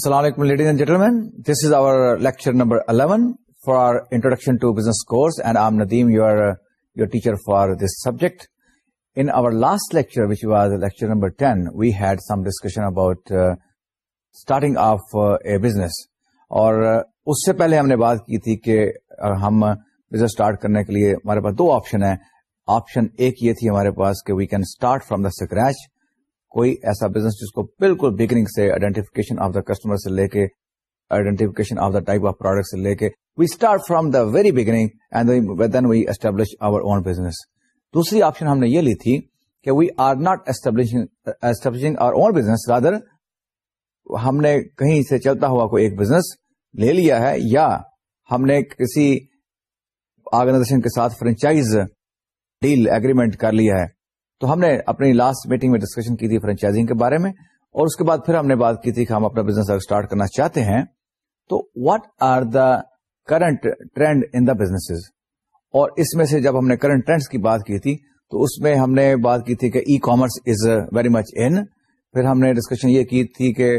السلام علیکم ladies and gentlemen this is our lecture number 11 for our introduction to business course and I Nadeem you are your teacher for this subject in our last lecture which was lecture number 10 we had some discussion about starting of a business اور اس سے پہلے ہم نے بات کی تھی کہ ہم بزنس اسٹارٹ کرنے کے لیے ہمارے پاس دو آپشن ہیں آپشن ایک یہ تھی ہمارے پاس کہ we can start from the scratch کوئی ایسا بزنس جس کو بالکل بگننگ سے آئیڈینٹیفکیشن آف دا کسٹمر سے لے کے identification of the type of product سے لے کے we start from the very beginning and then we establish our own business دوسری آپشن ہم نے یہ لی تھی کہ we are not establishing our our own business rather ہم نے کہیں سے چلتا ہوا کوئی ایک بزنس لے لیا ہے یا ہم نے کسی آرگنائزیشن کے ساتھ فرینچائز ڈیل اگریمنٹ کر لیا ہے تو ہم نے اپنی لاسٹ میٹنگ میں ڈسکشن کی تھی فرینچائزنگ کے بارے میں اور اس کے بعد پھر ہم نے بات کی تھی کہ ہم اپنا بزنس اگر اسٹارٹ کرنا چاہتے ہیں تو what are the current trend in the business اور اس میں سے جب ہم نے کرنٹ ٹرینڈس کی بات کی تھی تو اس میں ہم نے بات کی تھی کہ e commerce is very much in پھر ہم نے ڈسکشن یہ کی تھی کہ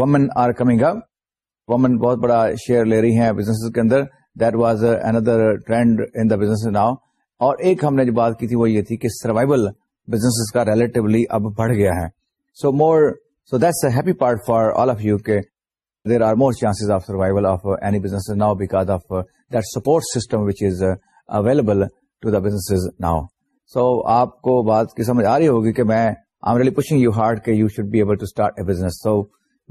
women are coming up women بہت بڑا شیئر لے رہی ہیں بزنس کے اندر that was another trend in the business now اور ایک ہم نے جو بات کی تھی وہ یہ تھی کہ سروائول بزنس کا ریلیٹولی اب بڑھ گیا ہے so more so that's a happy part for all of you کے there are more chance of survival of any business now because of that support system which is available to the business now so آپ کو بات کی سمجھ آ رہی ہوگی کہ میں I really pushing you hard کہ you should be able to start a business so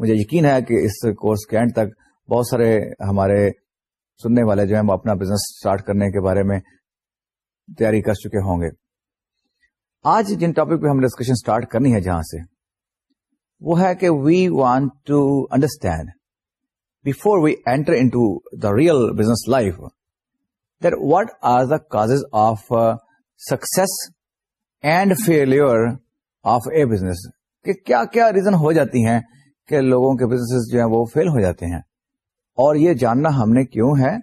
مجھے یقین ہے کہ اس کورس کے اینڈ تک بہت سارے ہمارے سننے والے جو ہیں وہ اپنا بزنس اسٹارٹ کرنے کے بارے میں تیاری کر چکے ہوں گے آج جن ٹاپک پہ ہم ڈسکشن اسٹارٹ کرنی ہے جہاں سے وہ ہے کہ we want to understand before we enter into the real business life that what are the cause of success and fail of a business کہ کیا کیا ریزن ہو جاتی ہیں کہ لوگوں کے بزنس جو ہیں وہ فیل ہو جاتے ہیں اور یہ جاننا ہم نے کیوں ہے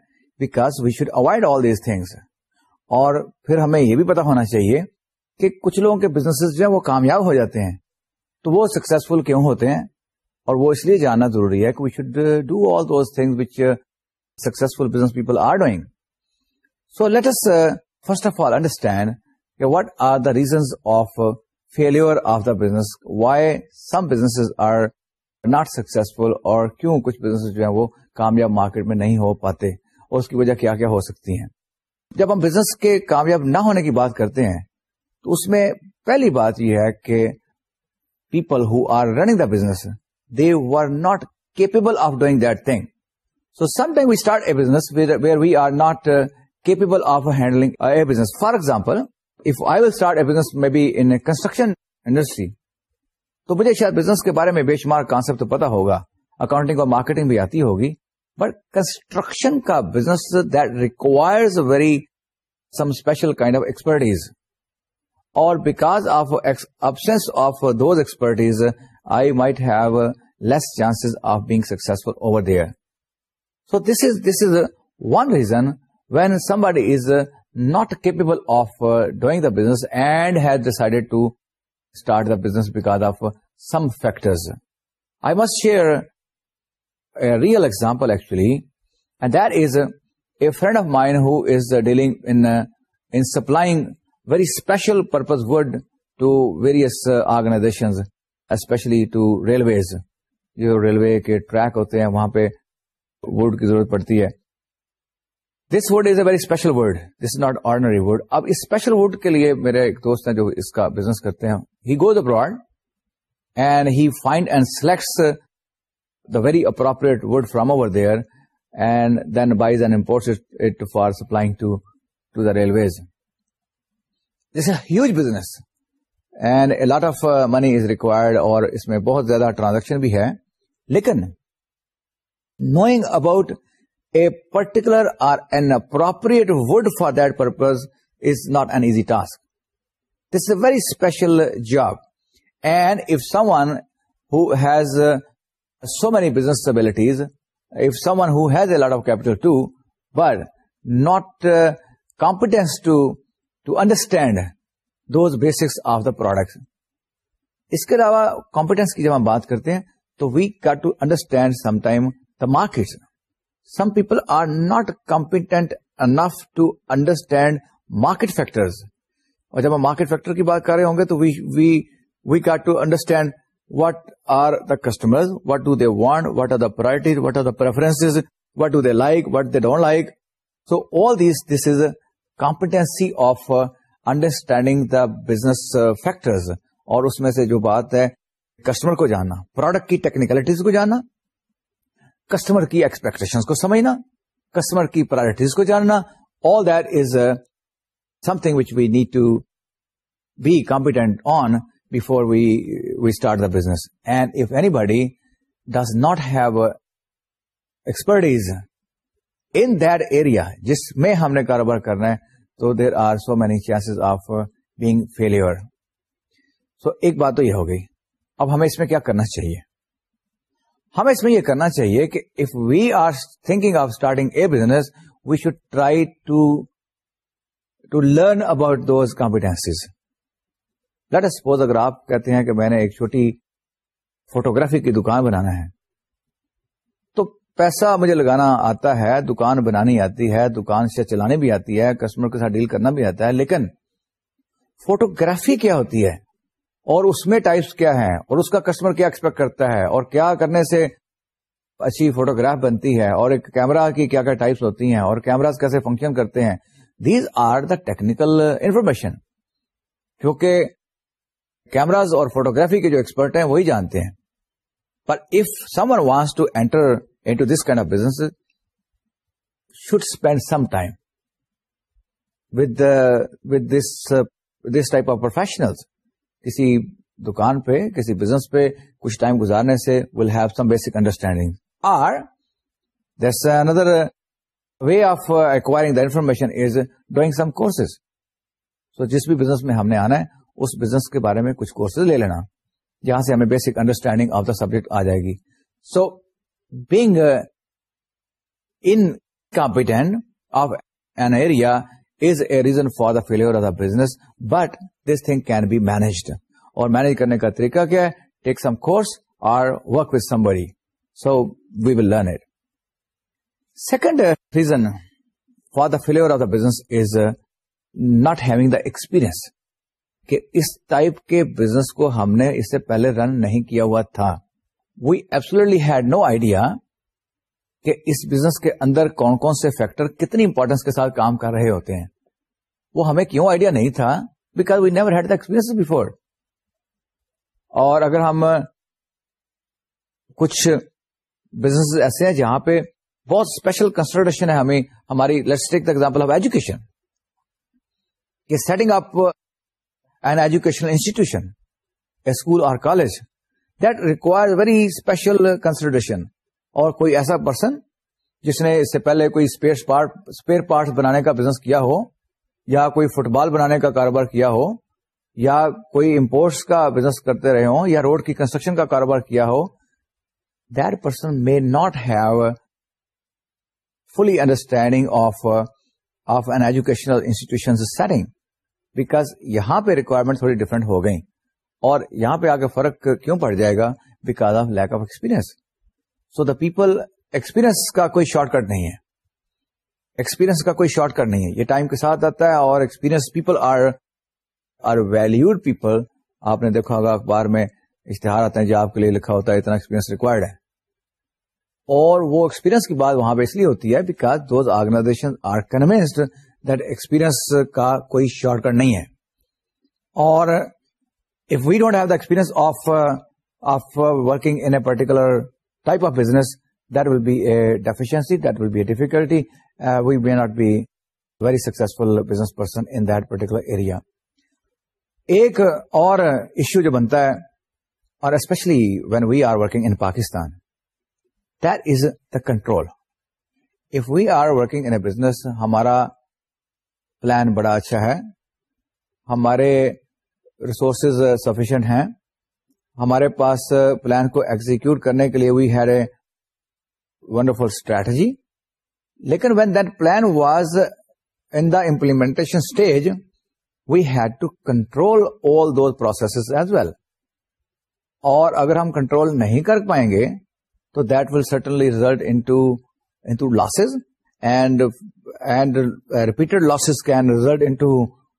because we should avoid all these things اور پھر ہمیں یہ بھی پتا ہونا چاہیے کہ کچھ لوگوں کے بزنس جو ہیں وہ کامیاب ہو جاتے ہیں تو وہ سکسیزفل کیوں ہوتے ہیں اور وہ اس لیے جاننا ضروری ہے کہ we should do all those thing successful business people are doing so let us first of all understand what are the reasons of fail of the business why some business are not successful اور کیوں کچھ business جو ہیں وہ کامیاب market میں نہیں ہو پاتے اور اس کی وجہ کیا کیا ہو سکتی ہیں جب ہم بزنس کے کامیاب نہ ہونے کی بات کرتے ہیں تو اس میں پہلی بات یہ ہے کہ people who are running the business they are not capable of doing that thing so some time we we start a business where are not capable of handling a business for example if I will start a business میں be in construction industry تو مجھے شاید business کے بارے میں بے شمار concept پتا ہوگا اکاؤنٹنگ اور مارکیٹنگ بھی آتی ہوگی بٹ کنسٹرکشن کا business that requires very some special kind of expertise اور because of absence of those expertise I might have less chance of be successful over there so this is this is one reason we somebody is not capable of doing the business and has decided to start the business because of some factors I must share real example actually a friend of mind supplying very special purpose wood to various organ to railway جو railway کے track ہوتے ہیں وہاں پہ wood کی ضرورت پڑتی ہے this wood is a very special ordinary wood اب اسپیشل وڈ کے لیے میرے ایک دوست ہیں جو اس کا بزنس کرتے ہیں abroad and he find and selects very appropriate wood from over there and then buys and import it for supplying to to the railways this a huge business and a lot of money is required اور اس میں بہت زیادہ transaction بھی ہے لیکن knowing about a particular or an appropriate wood for the purpose is not an easy task this a very special job and if someone who has so many business abilities. If someone who has a lot of capital too, but not uh, competence to, to understand those basics of the product اس کے علاوہ competence کی جب ہم بات کرتے ہیں تو we got to understand some time the market some people are not competent enough to understand market factors اور جب ہم مارکیٹ فیکٹر کی بات کر رہے ہوں گے تو we we we got to understand what are the they what do they want what are the the what are the they what do they like what they don't like so all a this is uh, of understanding the business factors اور اس میں سے جو بات ہے customer کو جاننا product کی ٹیکنیکلٹیز کو جاننا کسٹمر کی ایکسپیکٹیشن کو سمجھنا کسٹمر کی پرائرٹیز کو جاننا all that is something which we need to be competent on before we we start the business and if anybody does not have expertise in the area جس میں ہم نے کاروبار کرنا ہے تو there are so many chances of being fail so ایک بات تو یہ ہو گئی اب ہمیں اس میں کیا کرنا چاہیے ہمیں اس میں یہ کرنا چاہیے کہ if we are thinking of starting a business we should try to to learn about those competencies let suppose اگر آپ کہتے ہیں کہ میں نے ایک چھوٹی فوٹوگرافی کی دکان بنانا ہے تو پیسہ مجھے لگانا آتا ہے دکان بنانی آتی ہے دکان سے چلانی بھی آتی ہے کسٹمر کے ساتھ ڈیل کرنا بھی آتا ہے لیکن فوٹوگرافی کیا ہوتی ہے اور اس میں ٹائپس کیا ہیں اور اس کا کسٹمر کیا ایکسپیکٹ کرتا ہے اور کیا کرنے سے اچھی فوٹوگراف بنتی ہے اور ایک کیمرا کی کیا کیا ٹائپس ہوتی ہیں اور کیمراز کیسے فنکشن کرتے ہیں these are the technical information کیونکہ کیمراز اور فوٹوگرافی کے جو ایکسپرٹ ہیں وہی جانتے ہیں پر if someone wants to enter into this kind of business should spend some time with with this type of professional کسی دکان پہ کسی بزنس پہ کچھ ٹائم گزارنے سے will have some basic understanding or this another way of acquiring the information is doing some courses so جس بھی بزنس میں ہم نے آنا ہے اس بزنس کے بارے میں کچھ کورسز لے لینا جہاں سے ہمیں basic understanding of the subject آ جائے گی so being انٹین of an area is a reason for the fail of the business but this thing can be managed اور مینج کرنے کا طریقہ کیا ہے take some course or work with somebody so we will learn it second reason for the fail of the business is not having the experience کہ اس type کے business کو ہم نے اس سے پہلے رن نہیں کیا ہوا تھا وی ہیڈ نو آئیڈیا کہ اس بزنس کے اندر کون کون سے فیکٹر کتنی امپورٹینس کے ساتھ کام کر رہے ہوتے ہیں وہ ہمیں کیوں آئیڈیا نہیں تھا because we never had the experience before اور اگر ہم کچھ بزنس ایسے ہیں جہاں پہ بہت اسپیشل کنسلٹریشن ہے ہمیں ہماری ایگزامپل آف ایجوکیشن کہ setting up an educational institution, a school or college, that requires very special consideration. اور کوئی ایسا پرسن جس نے اس سے پہلے کوئی اسپیئر پارٹس بنانے کا بزنس کیا ہو یا کوئی فٹ بال بنانے کا کاروبار کیا ہو یا کوئی امپورٹس کا بزنس کرتے رہے ہوں یا روڈ کی کنسٹرکشن کا کاروبار کیا ہو that person may not have fully understanding of of an educational institution setting because یہاں پہ ریکوائرمنٹ تھوڑی ڈفرینٹ ہو گئی اور یہاں پہ آ کے فرق کیوں پڑ جائے گا because of of lack experience so the people experience کا کوئی شارٹ کٹ نہیں ہے ایکسپیرئنس کا کوئی شارٹ کٹ نہیں ہے یہ ٹائم کے ساتھ آتا ہے اور experience people are are valued people آپ نے دیکھا ہوگا اخبار میں اشتہار آتے ہیں جو آپ کے لیے لکھا ہوتا ہے اتنا ایکسپیرئنس ریکوائرڈ ہے اور وہ ایکسپیرئنس کی بات وہاں پہ اس لیے ہوتی ہے because those organization are convinced that experience کا کوئی شارٹ کٹ نہیں ہے اور if we don't have the experience of of working in a particular type of business that will be a deficiency that will be a difficulty we may not be very successful business person in particular area ایک اور issue جو بنتا ہے اور especially when we are working in Pakistan that is the control if we are working in a business ہمارا plan بڑا اچھا ہے ہمارے ریسورسز سفیشنٹ ہیں ہمارے پاس پلان کو ایگزیکیوٹ کرنے کے لیے we had a wonderful strategy لیکن when that plan was in the implementation stage we had to control all those process as well اور اگر ہم کنٹرول نہیں کر پائیں گے تو that will certainly result losses and and repeated losses can result into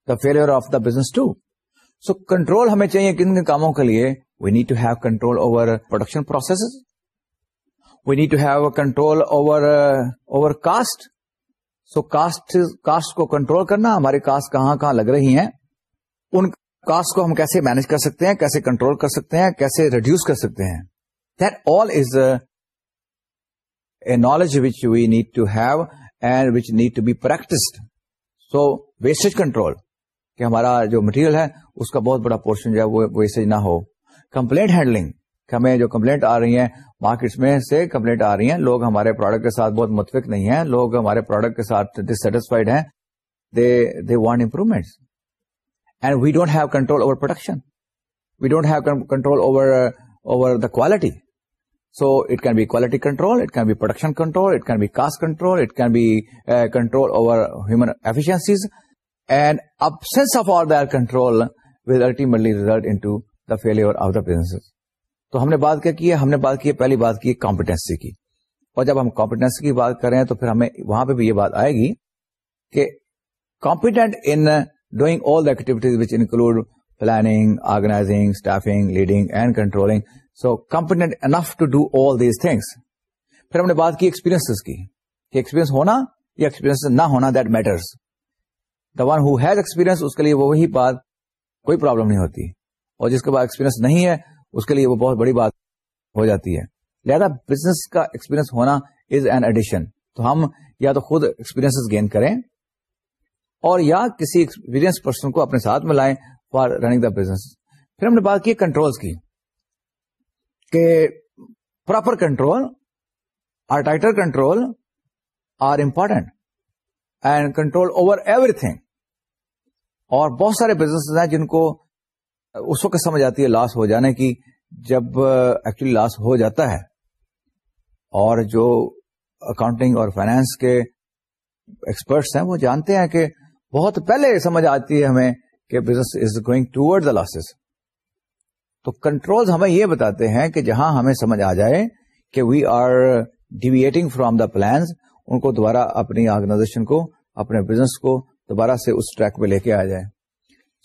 the fail of the business too so control ہمیں چاہیے کن کن کاموں کے لیے we need to have control over production process we need to have control over over cost so cost cost کو control کرنا ہماری کاسٹ کہاں کہاں لگ رہی ہیں ان کاسٹ کو ہم کیسے مینج کر سکتے ہیں کیسے کنٹرول کر سکتے ہیں کیسے ریڈیوس کر سکتے ہیں دل is a knowledge which we need to have and which need to be practised so waste control کہ ہمارا جو مٹیریل ہے اس کا بہت بڑا پورشن جو ہے وہ ویسٹ نہ ہو کمپلینٹ ہینڈلنگ ہمیں جو کمپلینٹ آ رہی ہیں مارکیٹس میں سے کمپلینٹ آ رہی ہیں لوگ ہمارے پروڈکٹ کے ساتھ بہت متفق نہیں ہیں لوگ ہمارے پروڈکٹ کے ساتھ ڈسٹسفائڈ ہیں they they want and we we don't don't have have control control over over over production the quality so it can be quality control it can be production control it can cost control it کی control over human efficiencies and absence of or they are control الٹی result fail of the business تو ہم نے پہلی بات کی competency کی اور جب ہم کمپٹنسی کی بات کریں تو وہاں پہ بھی یہ بات آئے گی کہ competent in doing all which include planning organizing staffing leading and controlling so enough to do all these things پھر ہم نے بات کی ایکسپیرینس کی کہ ایکسپیرینس ہونا یا ایکسپیرینس نہ ہونا that matters the one has experience اس کے لیے وہی بات کوئی پرابلم نہیں ہوتی اور جس کے بعد ایکسپیرینس نہیں ہے اس کے لیے وہ بہت بڑی بات ہو جاتی ہے لہذا بزنس کا ایکسپیرینس ہونا از این ایڈیشن تو ہم یا تو خود ایکسپیرینس گین کریں اور یا کسی ایکسپیرینس پرسن کو اپنے ساتھ میں لائیں فار رنگ دا بزنس پھر ہم نے بات کی کنٹرول کی کہ پراپر کنٹرول اور tighter control are important and control over everything اور بہت سارے بزنس ہیں جن کو اس وقت سمجھ آتی ہے لاس ہو جانے کی جب ایکچولی لاس ہو جاتا ہے اور جو اکاؤنٹنگ اور فائنانس کے ایکسپرٹس ہیں وہ جانتے ہیں کہ بہت پہلے سمجھ آتی ہے ہمیں کہ business is going toward the losses تو کنٹرول ہمیں یہ بتاتے ہیں کہ جہاں ہمیں سمجھ آ جائے کہ we are deviating from the plans ان کو دوبارہ اپنی آرگنائزیشن کو اپنے بزنس کو دوبارہ سے اس ٹریک پہ لے کے آ جائے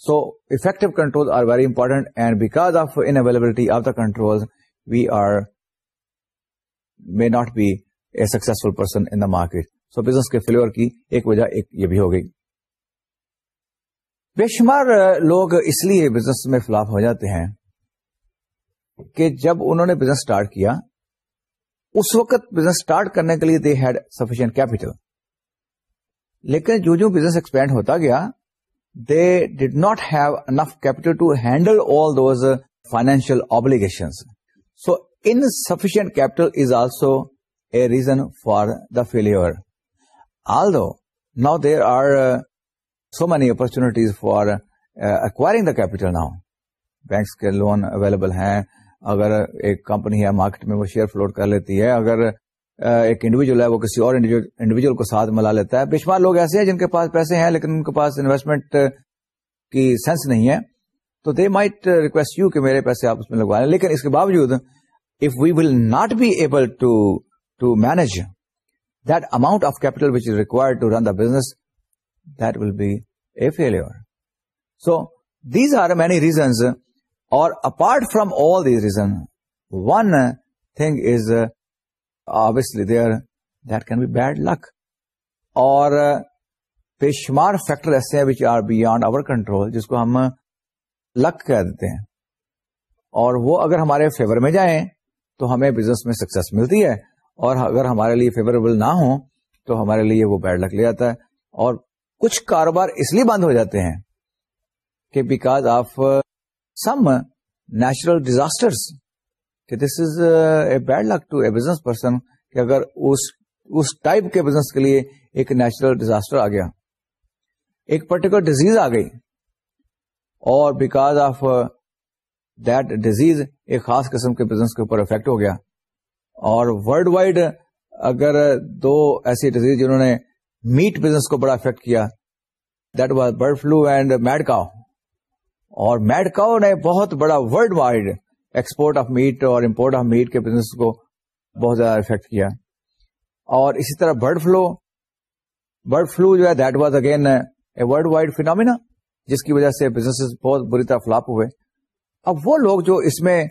so effective control are very important and because of unavailability of the control we are may not be a successful person in the market so business کے فیلور کی ایک وجہ ایک یہ بھی ہو گئی بے شمار لوگ اس لیے بزنس میں فلاپ ہو جاتے ہیں کہ جب انہوں نے بزنس اسٹارٹ کیا اس وقت بزنس اسٹارٹ کرنے کے لیے دے ہیڈ سفیشینٹ کیپیٹل لیکن جو جو بزنس ایکسپینڈ ہوتا گیا they did not have enough capital to handle all those financial obligation so insufficient capital is also a reason for the fail although now there are so many opportunities for acquiring the capital now banks کے loan available ہیں اگر ایک company ہے market میں وہ share float کر لیتی ہے اگر ایک انڈیویجل ہے وہ کسی اور انڈیویجل کو ساتھ ملا لیتا ہے بشمار لوگ ایسے ہیں جن کے پاس پیسے ہیں لیکن ان کے پاس انویسٹمنٹ کی سینس نہیں ہے تو دے مائٹ ریکویسٹ یو کہ میرے پیسے آپ اس میں لیں لیکن اس کے باوجود if we will not be able to manage that amount of capital which is required to run the business that will be a fail so these are many reasons اور apart from all these reason one thing is obviously there that can be bad luck اور بے شمار factor ایسے ہیں which are beyond our control جس کو ہم لک uh, کہہ دیتے ہیں اور وہ اگر ہمارے فیور میں جائیں تو ہمیں بزنس میں سکسیس ملتی ہے اور اگر ہمارے لیے فیوریبل نہ ہو تو ہمارے لیے وہ بیڈ لک لے جاتا ہے اور کچھ کاروبار اس لیے بند ہو جاتے ہیں کہ because of some natural disasters کہ this is a bad luck to a business person کہ اگر اس اس ٹائپ کے بزنس کے لیے ایک نیچرل ڈیزاسٹر آ گیا ایک پرٹیکولر ڈیزیز آ گئی اور بیکاز آف دیٹ ڈیزیز ایک خاص قسم کے بزنس کے اوپر افیکٹ ہو گیا اور ورلڈ وائڈ uh, اگر uh, دو ایسی ڈیزیز جنہوں نے میٹ بزنس کو بڑا افیکٹ کیا that was bird flu and mad cow اور میڈکاؤ نے بہت بڑا world wide export of meat اور امپورٹ آف میٹ کے بزنس کو بہت زیادہ افیکٹ کیا اور اسی طرح برڈ فلو برڈ فلو جو ہے that was again a wide جس کی وجہ سے بزنس بہت بری طرح فلاپ ہوئے اب وہ لوگ جو اس میں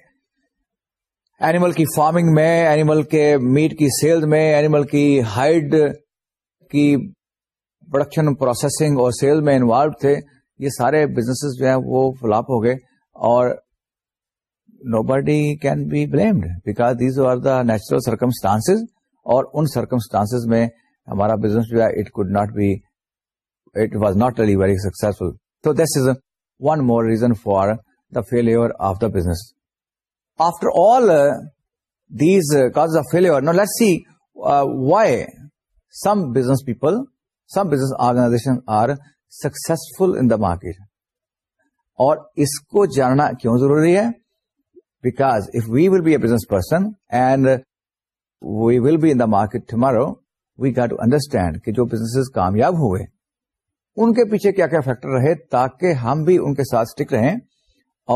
اینیمل کی فارمنگ میں اینیمل کے میٹ کی سیل میں اینیمل کی ہائڈ کی پروڈکشن پروسیسنگ اور سیل میں انوالو تھے یہ سارے بزنس جو ہیں وہ فلاپ ہو گئے اور nobody can be blamed because these are the natural circumstance اور ان سرکمسٹانس میں ہمارا بزنس جو ہے it could not be it was not really very successful تو this is one more reason for the fail of the business after all these cause of fail no let see why some business people some business organization are successful in the market اور اس کو جاننا کیوں ضروری ہے because if we will be a business person and we will be in the market tomorrow we to understand کہ جو business کامیاب ہوئے ان کے پیچھے کیا کیا فیکٹر رہے تاکہ ہم بھی ان کے ساتھ اسٹک رہیں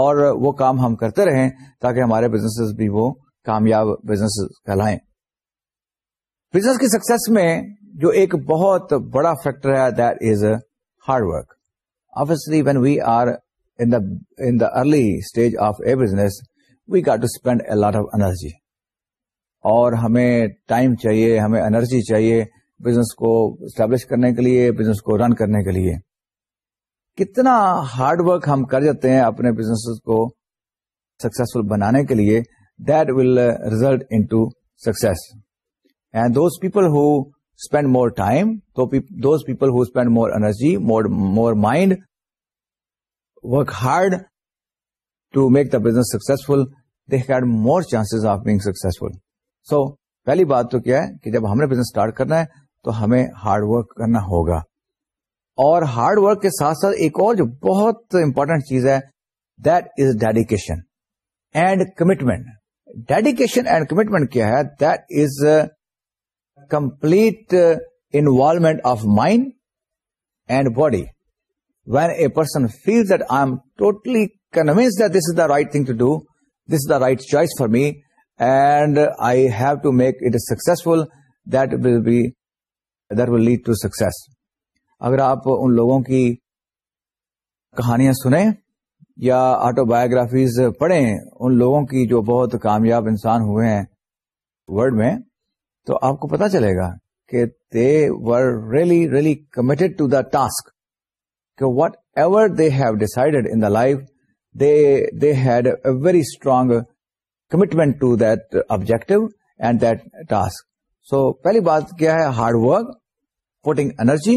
اور وہ کام ہم کرتے رہیں تاکہ ہمارے بزنس بھی وہ کامیاب بزنس کہلائیں بزنس کی سکسیس میں جو ایک بہت بڑا فیکٹر ہے that is hard work ably when we are the early stage of a business we got to spend a lot of energy اور ہمیں ٹائم چاہیے ہمیں انرجی چاہیے بزنس کو اسٹیبلش کرنے کے لیے بزنس کو رن کرنے کے لیے کتنا ہارڈ ورک ہم کر جاتے ہیں اپنے بزنس کو سکسیسفل بنانے کے لیے that will result in to success and those people who spend more time to those people who spend more energy more more mind work hard to make the business successful they had more chance of being successful so پہلی بات تو کیا ہے کہ جب ہم نے business start کرنا ہے تو ہمیں ہارڈ ورک کرنا ہوگا اور ہارڈ ورک کے ساتھ ساتھ ایک اور جو بہت امپورٹنٹ چیز ہے that is dedication and commitment dedication and commitment کیا ہے that is complete involvement of mind and body when a person feel that I am totally convince that this is the right thing to do this is the right choice for me and I have to make it successful that will be that will lead to success اگر آپ ان لوگوں کی کہانیاں سنیں یا auto biographies پڑھیں ان لوگوں کی جو بہت کامیاب انسان ہوئے ہیں ورلڈ میں تو آپ کو پتا چلے گا کہ they were really really committed to the task کہ whatever they have decided in the life they they had a very strong commitment to that objective and that task so پہلی بات کیا ہے hard work putting energy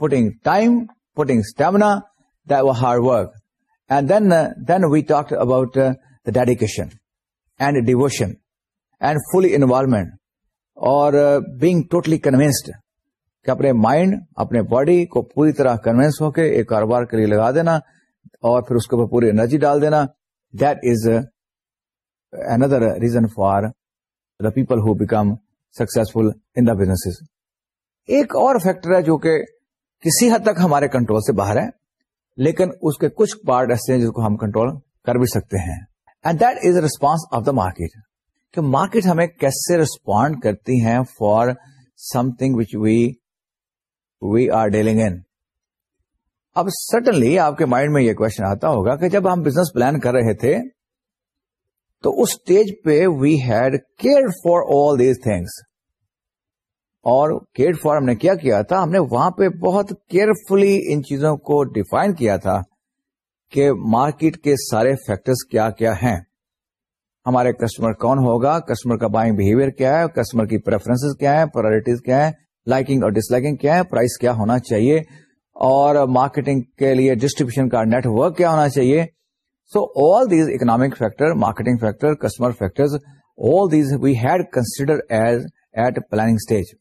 putting time putting stamina hard work and then then we talk about the dedication and devotion and fully involvement اور being totally convinced کہ اپنے mind اپنے body کو پوری طرح کنوینس ہو کے ایک کاروبار کے لیے لگا دینا اور پھر اس کے اوپر پوری انرجی ڈال دینا that is another reason for the people who become successful in the business ایک اور فیکٹر ہے جو کہ کسی حد تک ہمارے کنٹرول سے باہر ہے لیکن اس کے کچھ پارٹ ایسے ہیں جس کو ہم کنٹرول کر بھی سکتے ہیں and that is response of the market کہ مارکیٹ ہمیں کیسے ریسپونڈ کرتی ہیں for something which we we are dealing in اب سٹنلی آپ کے مائنڈ میں یہ کوشچن آتا ہوگا کہ جب ہم بزنس پلان کر رہے تھے تو اس اسٹیج پہ we had care for all these things اور کیئر فار ہم نے کیا کیا تھا ہم نے وہاں پہ بہت کیئرفلی ان چیزوں کو ڈیفائن کیا تھا کہ مارکیٹ کے سارے فیکٹرز کیا کیا ہیں ہمارے کسٹمر کون ہوگا کسٹمر کا بائنگ بہیویئر کیا ہے کسٹمر کی پریفرنس کیا ہے پرائرٹیز کیا ہے لائکنگ اور ڈس لائکنگ کیا ہے پرائز کیا ہونا چاہیے اور مارکیٹنگ کے لیے ڈسٹریبیوشن کا نیٹ ورک کیا ہونا چاہیے so all these economic factor marketing factor customer factor all these we had consider as at planning stage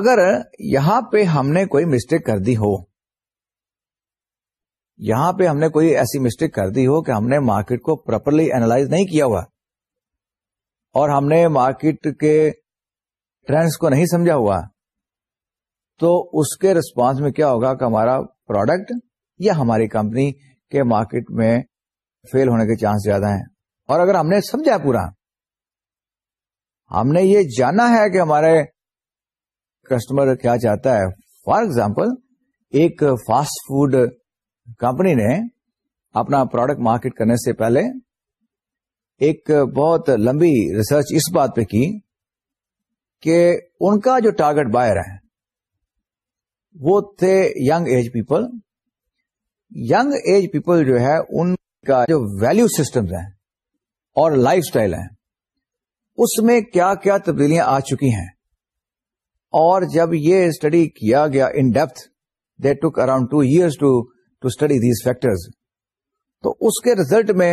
اگر یہاں پہ ہم نے کوئی مسٹیک کر دی ہو یہاں پہ ہم نے کوئی ایسی مسٹیک کر دی ہو کہ ہم نے مارکیٹ کو پراپرلی اینالائز نہیں کیا ہوا اور ہم نے مارکیٹ کے ٹرینڈس کو نہیں سمجھا ہوا تو اس کے ریسپانس میں کیا ہوگا کہ ہمارا پروڈکٹ یا ہماری کمپنی کے مارکیٹ میں فیل ہونے کے چانس زیادہ ہیں اور اگر ہم نے سمجھا پورا ہم نے یہ جانا ہے کہ ہمارے کسٹمر کیا چاہتا ہے فار ایگزامپل ایک فاسٹ فوڈ کمپنی نے اپنا پروڈکٹ مارکیٹ کرنے سے پہلے ایک بہت لمبی ریسرچ اس بات پہ کی کہ ان کا جو ٹارگٹ بائر ہے وہ تھے young age people young age people جو ہے ان کا جو ویلو سسٹم ہے اور لائف سٹائل ہے اس میں کیا کیا تبدیلیاں آ چکی ہیں اور جب یہ اسٹڈی کیا گیا in depth they took around two years to to study these factors تو اس کے ریزلٹ میں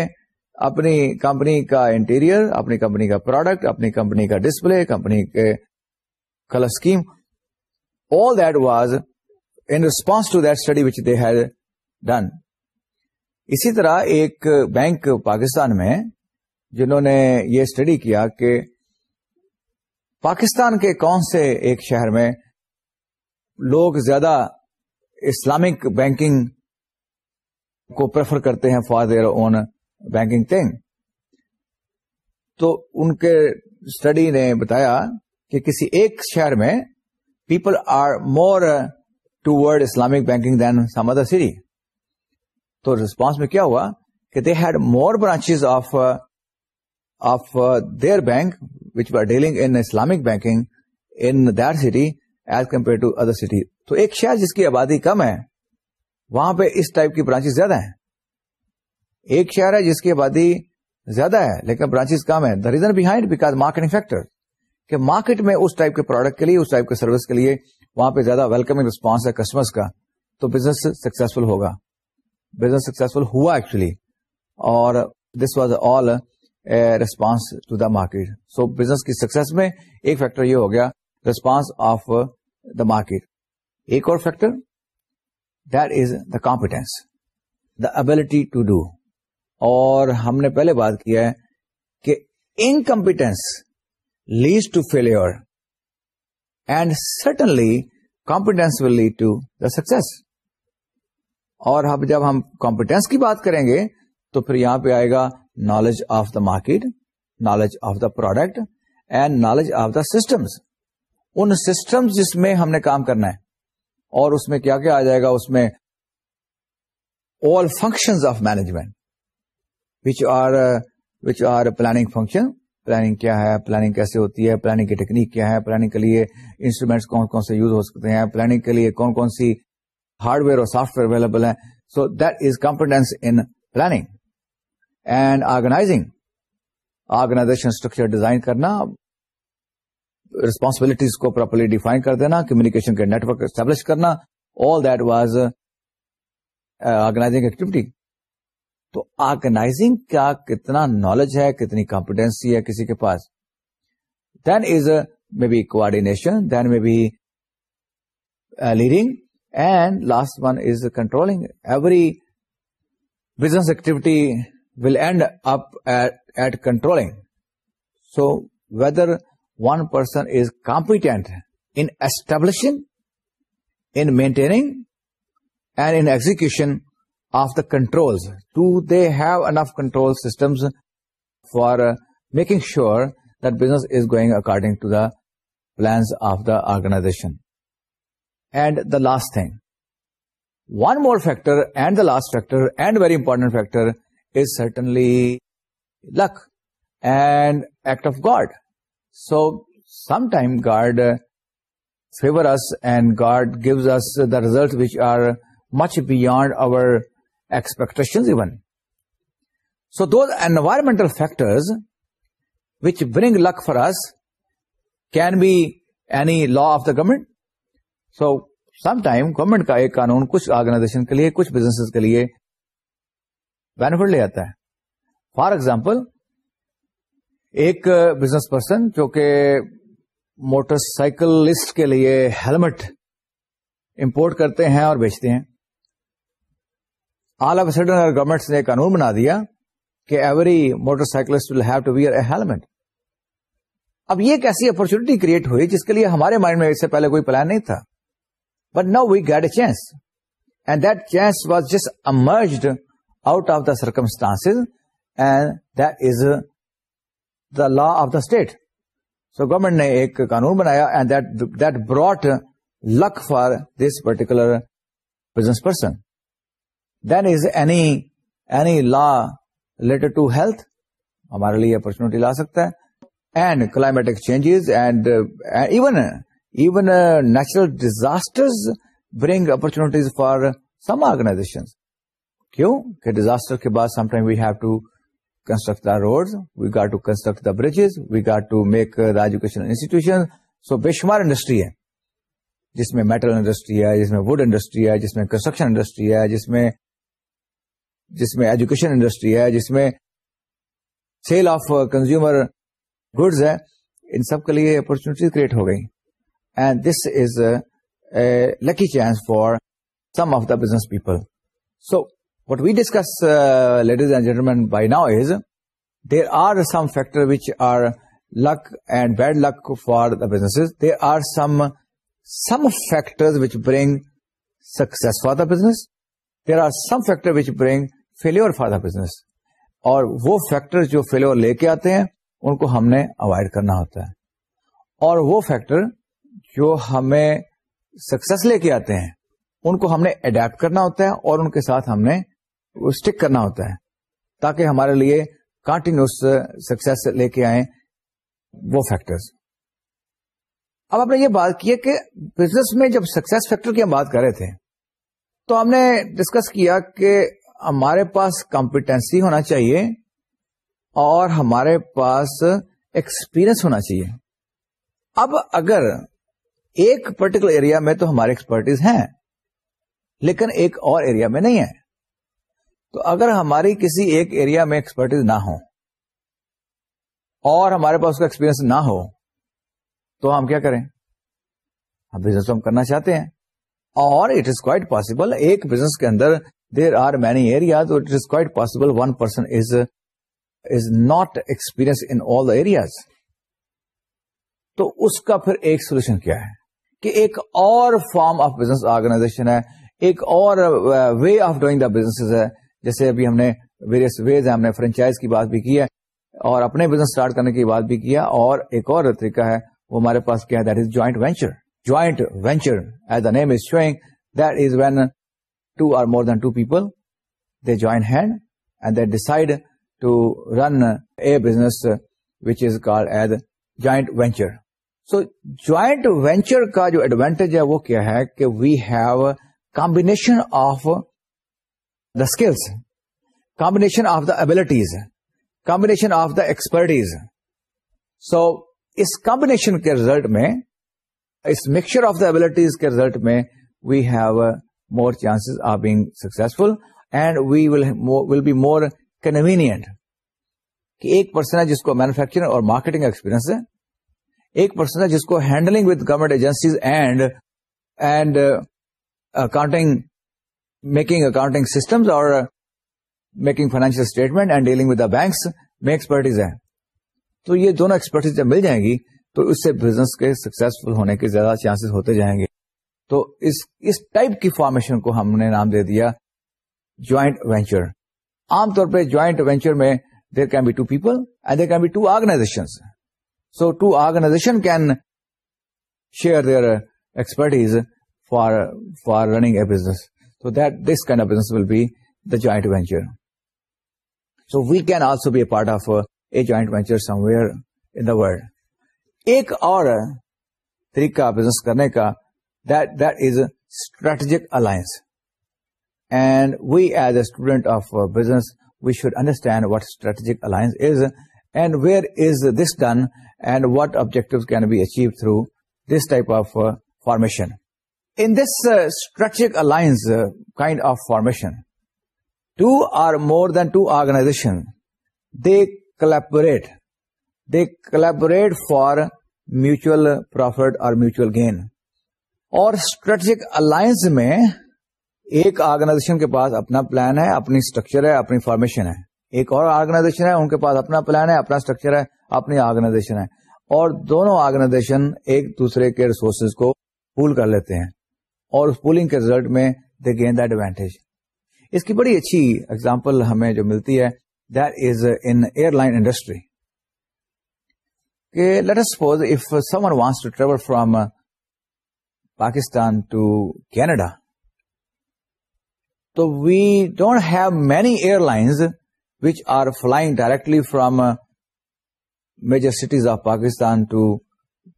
اپنی کمپنی کا انٹیریئر اپنی کمپنی کا پروڈکٹ اپنی کمپنی کا ڈسپلے کمپنی کے colour scheme all that was in response to that study which they had done اسی طرح ایک بینک پاکستان میں جنہوں نے یہ اسٹڈی کیا کہ پاکستان کے کون سے ایک شہر میں لوگ زیادہ اسلامک بینکنگ کو پریفر کرتے ہیں for their own banking thing تو ان کے اسٹڈی نے بتایا کہ کسی ایک شہر میں people are more toward Islamic banking then some other city تو ریسپانس میں کیا ہوا کہ they had more branches of of their bank which are dealing in Islamic banking in their city as compare to other city تو ایک شہر جس کی آبادی کم ہے وہاں پہ اس ٹائپ کی برانچ زیادہ ہیں ایک شہر ہے جس کی آبادی زیادہ ہے لیکن برانچز کم ہے the reason behind because marketing factor کہ مارکیٹ میں اس ٹائپ کے پروڈکٹ کے لیے اس ٹائپ کے سروس کے لیے وہاں پہ زیادہ ویلکمنگ ریسپانس ہے کسٹمر کا تو بزنس سکسفل ہوگا بزنس سکسفل ہوا ایکچولی اور this was all response to the market so business کی سکسیس میں ایک فیکٹر یہ ہو گیا ریسپانس آف دا مارکیٹ ایک اور factor that is the competence the ability to do اور ہم نے پہلے بات کیا ہے کہ incompetence lead to fail and certainly competence will lead to the success اور اب جب ہم کمپیٹینس کی بات کریں گے تو پھر یہاں پہ آئے گا knowledge of the market knowledge of the product and knowledge of the systems in systems جس میں ہم نے کام کرنا ہے اور اس میں کیا کیا آ جائے گا اس میں all function of management are planning function planning کیا ہے پلاننگ کیسے ہوتی ہے پلاننگ کی ٹیکنیک کیا ہے پلاننگ کے لیے انسٹرومینٹس کون کون سے یوز ہو سکتے ہیں پلاننگ کے لیے کون کون سی ہارڈ ویئر اور سافٹ ویئر اویلیبل ہے so that is competence in planning and organizing organization structure design کرنا ریسپانسبلٹیز کو پراپرلی ڈیفائن کر دینا کمیونیکیشن کے نیٹورک اسٹیبلش کرنا all that was organising activity تو آرگنائزنگ کا کتنا نالج ہے کتنی کمپیٹنسی ہے کسی کے پاس then is may be coordination then may be leading and last one is control every business activity will end up at control so whether one person is competent in establishing, in maintaining, and in execution of the controls. Do they have enough control systems for uh, making sure that business is going according to the plans of the organization? And the last thing, one more factor and the last factor and very important factor is certainly luck and act of God. So some time God favour us and God gives us the result which are much beyond our expectation even so those environmental factors which bring luck for us can be any law of the government so some time government کا ایک قانون کچھ organization کے لیے کچھ business کے لیے benefit لے آتا ہے فار ایگزامپل ایک بزنس پرسن جو کہ موٹر سائیکلسٹ کے لیے ہیلمٹ امپورٹ کرتے ہیں اور بیچتے ہیں آل آف سڈن گورمنٹ نے قانون بنا دیا کہ every motorcyclist will have to wear a helmet اب یہ ایک ایسی کریٹ ہوئی جس کے لیے ہمارے مائنڈ میں اس سے پہلے کوئی پلان نہیں تھا but now we get a chance and that chance was just emerged out of the circumstance and that is the law of the state so government نے ایک قانون بنایا and that brought luck for this particular business person then is any any law related to health ہمارے لیے opportunity لا سکتا ہے and climatic changes and even even natural disasters bring opportunities for some organization کیوں کہ disaster کے بعد some time we have to construct the roads, we got to construct the bridges, we got to make uh, the educational institutions. بے شمار industry ہے جس میں metal industry ہے جس میں وڈ انڈسٹری ہے جس میں کنسٹرکشن انڈسٹری ہے جس میں جس میں ایجوکیشن انڈسٹری ہے جس میں سیل آف کنزیومر گڈز ہے ان سب کے لیے اپرچونیٹیز کریٹ ہو گئی and this is a lucky chance for some of the business people so what we discuss ladies and luck there are some factor for the business there are some factor for the business there are some factor which bring failure for the business اور وہ factor جو failure لے کے آتے ہیں ان کو ہم نے اوائڈ کرنا ہوتا ہے اور وہ فیکٹر جو ہمیں سکسس لے کے آتے ہیں ان کو ہم نے اڈیپٹ کرنا ہوتا ہے اور ان کے ساتھ ہم نے اسٹک کرنا ہوتا ہے تاکہ ہمارے لیے کنٹینیوس سکسیس لے کے آئیں وہ فیکٹرز اب آپ نے یہ بات کی ہے کہ بزنس میں جب سکسیس فیکٹر کی ہم بات کر رہے تھے تو ہم نے ڈسکس کیا کہ ہمارے پاس کمپیٹنسی ہونا چاہیے اور ہمارے پاس ایکسپیرئنس ہونا چاہیے اب اگر ایک پرٹیکولر ایریا میں تو ہمارے ایکسپرٹیز ہیں لیکن ایک اور ایریا میں نہیں ہے تو اگر ہماری کسی ایک ایریا میں ایکسپرٹیز نہ ہو اور ہمارے پاس اس کا ایکسپیرئنس نہ ہو تو ہم کیا کریں ہم بزنس ہم کرنا چاہتے ہیں اور اٹ از کوائٹ پاسبل ایک بزنس کے اندر there are many areas it is quite possible one person is is not experience in all the areas تو اس کا پھر ایک سولوشن کیا ہے کہ ایک اور فارم آف بزنس آرگنائزیشن ہے ایک اور way of doing the business ہے جیسے ابھی ہم نے ویریس ویز ہم نے فرنچائز کی بات بھی کی ہے اور اپنے بزنس اسٹارٹ کرنے کی بات بھی کیا اور ایک اور طریقہ ہے وہ ہمارے پاس کیا ہے decide to run a business which is called as joint venture so joint venture کا جو ایڈوانٹیج ہے وہ کیا ہے کہ we have combination of the skills combination of the abilities combination of the expertise so us combination کے result میں اس مکسچر آف دا ابلٹیز کے ریزلٹ میں we have more chance of being successful and we will be more convenient کہ ایک person ہے جس کو مینوفیکچرنگ اور مارکیٹنگ ایکسپیرئنس ہے ایک پرسن ہے جس کو handling with government agencies and and accounting making accounting systems or uh, making financial statement and dealing with the banks میں ایکسپرٹیز ہے تو یہ دونوں ایکسپرٹیز جب مل جائیں گی تو اس سے بزنس کے سکسفل ہونے کے زیادہ چانسز ہوتے جائیں گے تو اس ٹائپ کی فارمیشن کو ہم نے نام دے دیا جوائنٹ وینچر عام طور پہ جوائنٹ وینچر میں there can be two people and there can be two organisation so two organisation can share their expertise for running a business so we can also be a part of a joint venture ایک اور طریقہ business کرنے کا that is strategic alliance and we as a student of business we should understand what strategic alliance is and where is this done and what objective can be achieve through this type of formation this strategic alliance kind of formation two or more than ٹرگنا collaborate they collaborate for mutual profit or mutual gain اور strategic alliance میں ایک organization کے پاس اپنا plan ہے اپنی structure ہے اپنی formation ہے ایک اور آرگنائزیشن ہے ان کے پاس اپنا پلان ہے اپنا اسٹرکچر ہے اپنی آرگنائزیشن ہے اور دونوں آرگنائزیشن ایک دوسرے کے ریسورسز کو پول کر لیتے ہیں اور اس پولنگ کے ریزلٹ میں دے گین دا ایڈوانٹیج اس کی بڑی اچھی اگزامپل ہمیں جو ملتی ہے that is in airline industry کہ let suppose if someone wants to travel from Pakistan to Canada تو we don't have many airlines which are flying directly from major cities of Pakistan to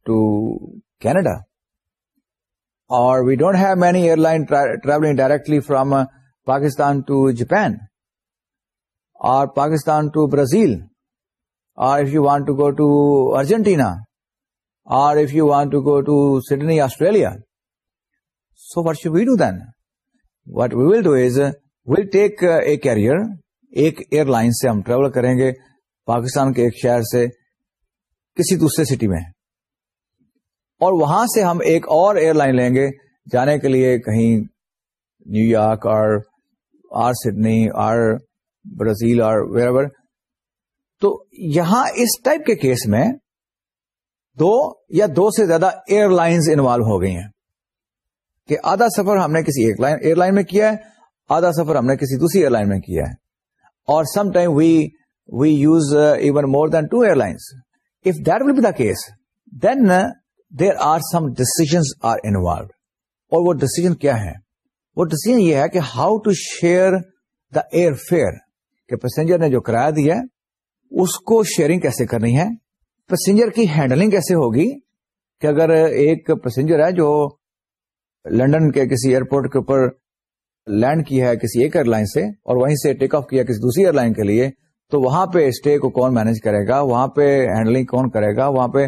to Canada we don't have many airline travelling directly from Pakistan to Japan to Brazil اور carrier ایک airline سے ہم travel کریں گے پاکستان کے ایک شہر سے کسی دوسرے سٹی میں اور وہاں سے ہم ایک اور ایئر لائن لیں گے جانے کے لیے کہیں نیو یارک اور آر سڈنی اور برازیل اور ویرور تو یہاں اس ٹائپ کے کیس میں دو یا دو سے زیادہ ایئر لائنز انوالو ہو گئی ہیں کہ آدھا سفر ہم نے کسی ایک لائن ایئر لائن میں کیا ہے آدھا سفر ہم نے کسی دوسری ایئر لائن میں کیا ہے اور some time we we use even more than two airlines if that will be the case then there are some decisions are involved اور وہ ڈسیزن کیا ہے وہ ڈسیزن یہ ہے کہ how to share the air fare کہ passenger نے جو کرایہ دیا ہے اس کو شیئرنگ کیسے کرنی ہے پیسنجر کی ہینڈلنگ کیسے ہوگی کہ اگر ایک پیسنجر ہے جو لنڈن کے کسی ایئرپورٹ کے اوپر لینڈ کیا ہے کسی ایک ایئر لائن سے اور وہیں سے ٹیک آف کیا کسی دوسری ایئر لائن کے لیے تو وہاں پہ اسٹے کو کون مینج کرے گا وہاں پہ ہینڈلنگ کون کرے گا وہاں پہ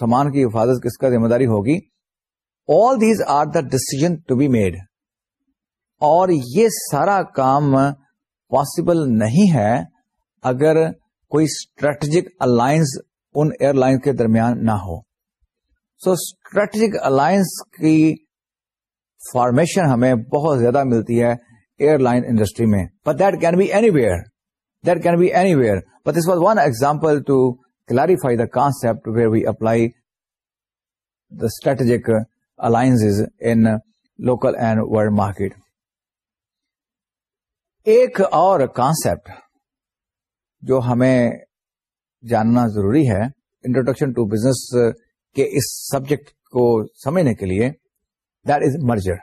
سامان کی حفاظت کس کا ذمہ داری ہوگی all these are the decision to be made اور یہ سارا کام پاسبل نہیں ہے اگر کوئی اسٹریٹجک الائنس ان ایئر لائن کے درمیان نہ ہو سو اسٹریٹجک الائنس کی فارمیشن ہمیں بہت زیادہ ملتی ہے ایئر لائن انڈسٹری میں but that can be anywhere that can be anywhere but this was one example to five the concept we we apply the strategic alliance in local and world market ایک اور concept جو ہمیں جاننا ضروری ہے introduction to business کے اس subject کو سمجھنے کے لیے that is merger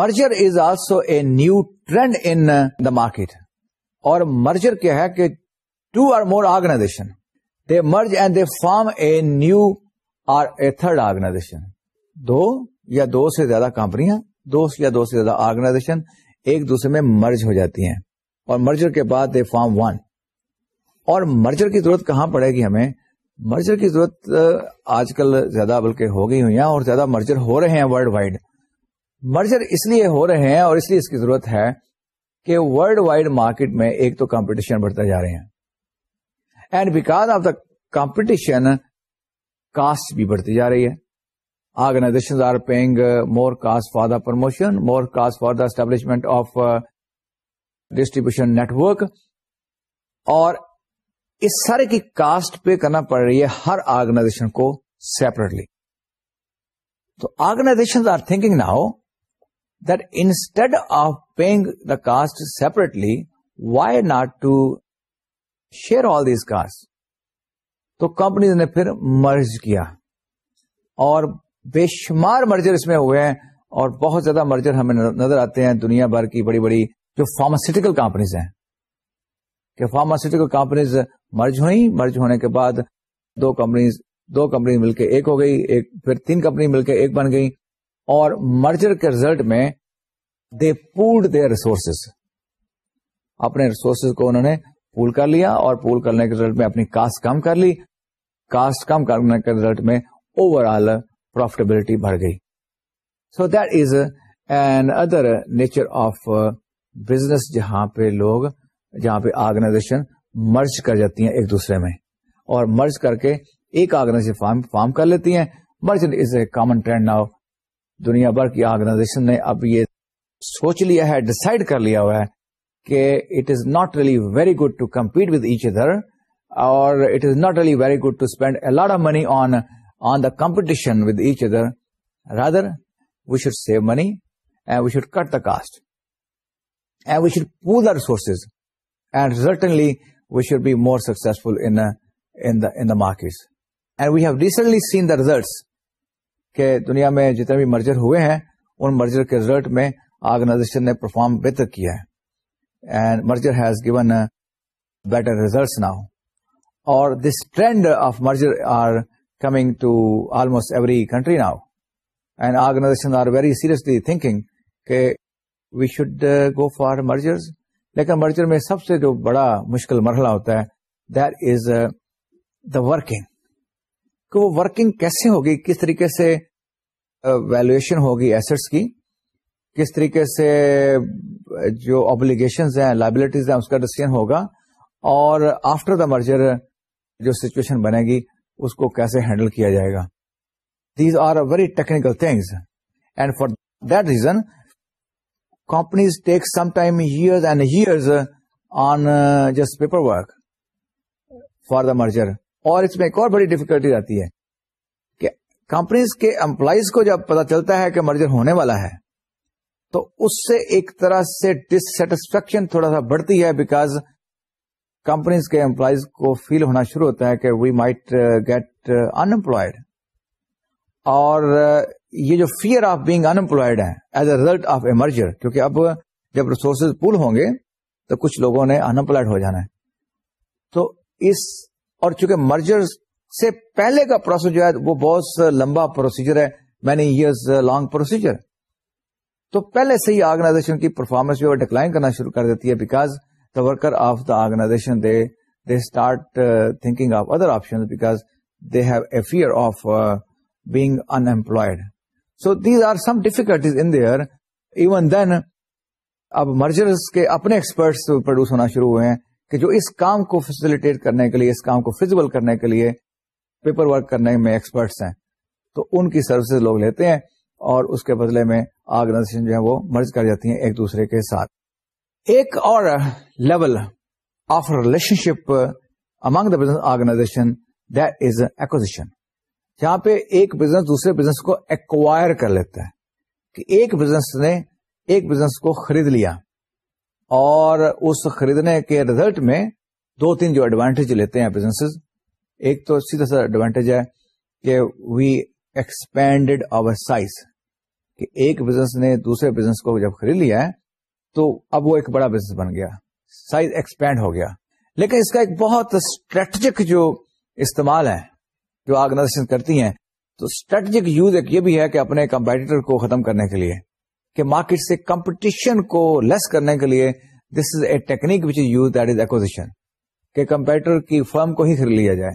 merger is also a new trend in the market اور مرجر کیا ہے کہ two or more organisation they merge and they form a new or a third organisation دو یا دو سے زیادہ کمپنیاں دو یا دو سے زیادہ آرگنائزیشن ایک دوسرے میں مرج ہو جاتی ہیں اور مرجر کے بعد دے فارم ون اور مرجر کی ضرورت کہاں پڑے گی ہمیں مرجر کی ضرورت آج کل زیادہ بلکہ ہو گئی ہوئی ہیں اور زیادہ مرجر ہو رہے ہیں ورلڈ وائڈ مرجر اس لیے ہو رہے ہیں اور اس لیے اس کی ضرورت ہے کہ ورلڈ وائڈ مارکیٹ میں ایک تو کمپٹیشن بڑھتا جا رہے ہیں and because of the competition cost بھی بڑھتی جا رہی ہے organisation are paying more cost for the promotion more cost for the establishment of distribution network اور اس سارے کی کاسٹ پے کرنا پڑ رہی ہے ہر آرگنائزیشن کو سیپریٹلی تو organisation are thinking now that instead of paying the cost separately why not to share all these costs تو کمپنیز نے پھر مرج کیا اور بے شمار مرجر اس میں ہوئے ہیں اور بہت زیادہ مرجر ہمیں نظر آتے ہیں دنیا بھر کی بڑی بڑی جو فارماسیٹیکل کمپنیز ہیں کہ فارماسیٹیکل کمپنیز مرج ہوئی مرج ہونے کے بعد دو کمپنیز دو کمپنیز مل کے ایک ہو گئی ایک پھر تین کمپنی مل کے ایک بن گئی اور مرجر کے ریزلٹ میں دے پولڈ دے ریسورسز اپنے ریسورسز کو انہوں نے پول کر لیا اور پول کرنے کے ریزلٹ میں اپنی کاسٹ کم کر لی کاسٹ کم کرنے کے ریزلٹ میں اوور آل پروفیٹیبلٹی بڑھ گئی so that is another nature of business جہاں پہ لوگ جہاں پہ آرگنائزیشن مرچ کر جاتی ہیں ایک دوسرے میں اور مرچ کر کے ایک آرگنائزیشن فارم فارم کر لیتی ہیں merge is a common trend now دنیا بھر کی آرگنائزیشن نے اب یہ سوچ لیا ہے ڈسائڈ کر لیا ہوا ہے کہ it is not really very good to compete with each other اور it is not really very good to spend of money on on the competition with each rather we should save money and we should cut the cost and we should pool the resources and resultantly we should be more successful in the market and we have recently seen the results کہ دنیا میں جتنے بھی merger ہوئے ہیں ان merger کے result میں آرگنائزیشن نے پرفارم بہتر کیا ہے and merger has given better results now اور this trend of merger are coming to almost every country now and organisation are very seriously thinking کہ we should go for merger لیکن merger میں سب سے جو بڑا مشکل مرحلہ ہوتا ہے دیٹ از دا ورکنگ کہ وہ ورکنگ کیسے ہوگی کس طریقے سے ویلویشن ہوگی ایسٹس کی کس طریقے سے جو obligations ہیں لائبلٹیز ہیں اس کا ڈسیزن ہوگا اور آفٹر دا مرجر جو سچویشن بنے گی اس کو کیسے ہینڈل کیا جائے گا these are very technical things and for that reason companies take some time years and years on جس paper work for the merger اور اس میں ایک اور بڑی ڈیفیکلٹی آتی ہے کہ کمپنیز کے امپلائیز کو جب پتا چلتا ہے کہ مرجر ہونے والا ہے تو اس سے ایک طرح سے ڈسٹسفیکشن تھوڑا سا بڑھتی ہے بیکاز کمپنیز کے امپلائیز کو فیل ہونا شروع ہوتا ہے کہ وی مائٹ گیٹ امپلائڈ اور uh, یہ جو فیئر آف بینگ امپلائڈ ہے as a result of a merger کیونکہ اب جب ریسورسز پول ہوں گے تو کچھ لوگوں نے امپلائڈ ہو جانا ہے تو اس اور چونکہ مرجر سے پہلے کا پروسیس جو ہے وہ بہت لمبا پروسیجر ہے مینی ایئرز لانگ پروسیجر تو پہلے سے ہی آرگنائزیشن کی پرفارمنس بھی ڈکلائن کرنا شروع کر دیتی ہے because the worker of the organisation they they start thinking of other option because they have a fear of being unemployed so these are some difficulties in their even then اب mergers کے اپنے experts produce ہونا شروع ہوئے ہیں کہ جو اس کام کو فیسلٹیٹ کرنے کے لیے اس کام کو فیزبل کرنے کے لیے پیپر ورک کرنے میں ایکسپرٹس ہیں تو ان کی سروسز لوگ لیتے ہیں اور اس کے بدلے میں آرگنائزیشن جو ہے وہ مرض کر جاتی ہیں ایک دوسرے کے ساتھ ایک اور level of relationship among that is acquisition جہاں پہ ایک بزنس دوسرے بزنس کو ایکوائر کر لیتا ہے کہ ایک بزنس نے ایک بزنس کو خرید لیا اور اس خریدنے کے ریزلٹ میں دو تین جو ایڈوانٹیج لیتے ہیں بزنس ایک تو سیدھا سا ایڈوانٹیج ہے کہ وی ایکسپینڈیڈ آور سائز کہ ایک بزنس نے دوسرے بزنس کو جب خرید لیا ہے تو اب وہ ایک بڑا بزنس بن گیا سائز ایکسپینڈ ہو گیا لیکن اس کا ایک بہت اسٹریٹجک جو استعمال ہے جو آرگنائزیشن کرتی ہیں تو اسٹریٹجک یوز ایک یہ بھی ہے کہ اپنے کمپیٹیٹر کو ختم کرنے کے لیے کہ مارکیٹ سے کمپٹیشن کو لیس کرنے کے لیے this is a technique which is use that is acquisition کہ کمپیٹر کی فرم کو ہی خرید لیا جائے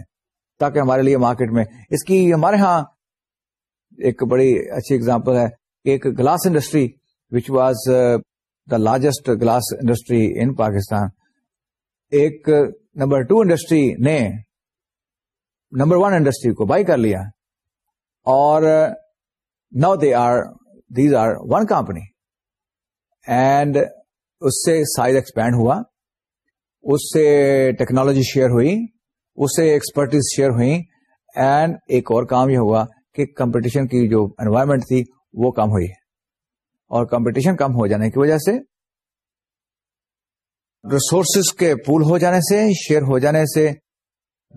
تاکہ ہمارے لیے مارکیٹ میں اس کی ہمارے ہاں ایک بڑی اچھی اگزامپل ہے ایک glass industry which was the largest glass industry in Pakistan ایک نمبر ٹو انڈسٹری نے نمبر ون انڈسٹری کو بائی کر لیا اور now they are these are one company and اس سے سائز ایکسپینڈ ہوا اس سے ٹیکنالوجی شیئر ہوئی اس سے ایکسپرٹیز شیئر ہوئی اینڈ ایک اور کام یہ ہوا کہ کمپٹیشن کی جو انوائرمنٹ تھی وہ کم ہوئی اور کمپٹیشن کم ہو جانے کی وجہ سے ریسورسز کے پول ہو جانے سے شیئر ہو جانے سے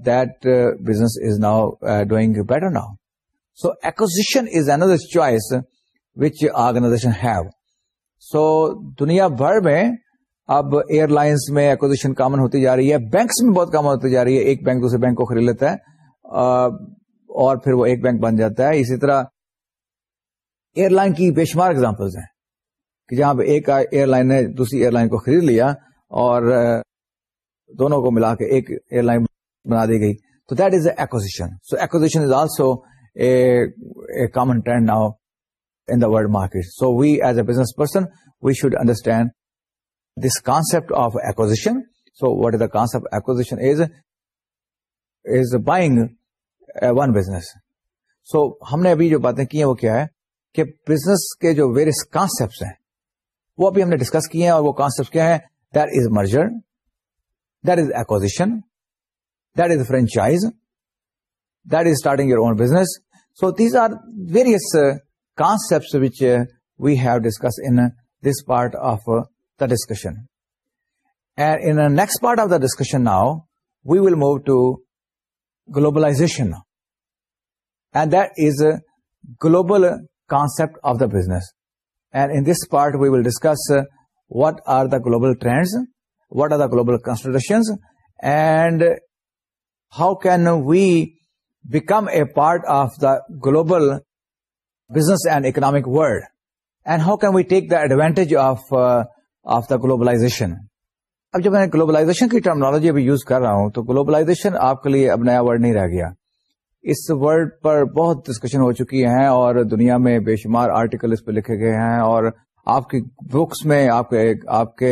that business is now doing better now so acquisition is another choice which organization have so دنیا بھر میں اب ایئر لائنس میں ایکوزیشن کامن ہوتی جا رہی ہے بینکس میں بہت کامن ہوتی جا رہی ہے ایک بینک دوسرے بینک کو خرید لیتا ہے اور پھر وہ ایک بینک بن جاتا ہے اسی طرح ایئر لائن کی بے شمار اگزامپل ہیں کہ جہاں پہ ایک ایئر لائن نے دوسری ایئر لائن کو خرید لیا اور دونوں کو ملا کے ایک ایئر لائن بنا دی گئی تو that is a so acquisition is also a common trend in the world market so we as a business person we should understand this concept of acquisition so what is the concept acquisition is is buying one business so ہم نے ابھی جو باتیں کی ہیں وہ کیا ہے کہ بزنس کے جو ویریس کانسپٹ ہیں وہ ابھی ہم نے ڈسکس کیے ہیں اور وہ کانسپٹ کیا ہیں is merger is acquisition then is franchise is starting your own business so these are various concept which we have discuss in this part of the discussion and in next part of the discussion now we will move to globalisation and concept global concept of the business and in this part we will discuss what are the global what what are the global and and how can we become a part of the global business and economic world and how can we take the advantage of of the globalization اب جب میں globalization کی terminology ابھی use کر رہا ہوں تو globalisation آپ کے لیے اب نیا ورڈ نہیں رہ گیا اس ورڈ پر بہت ڈسکشن ہو چکی ہیں اور دنیا میں بے شمار آرٹیکل اس پہ لکھے گئے ہیں اور آپ کی بکس میں آپ کے آپ کے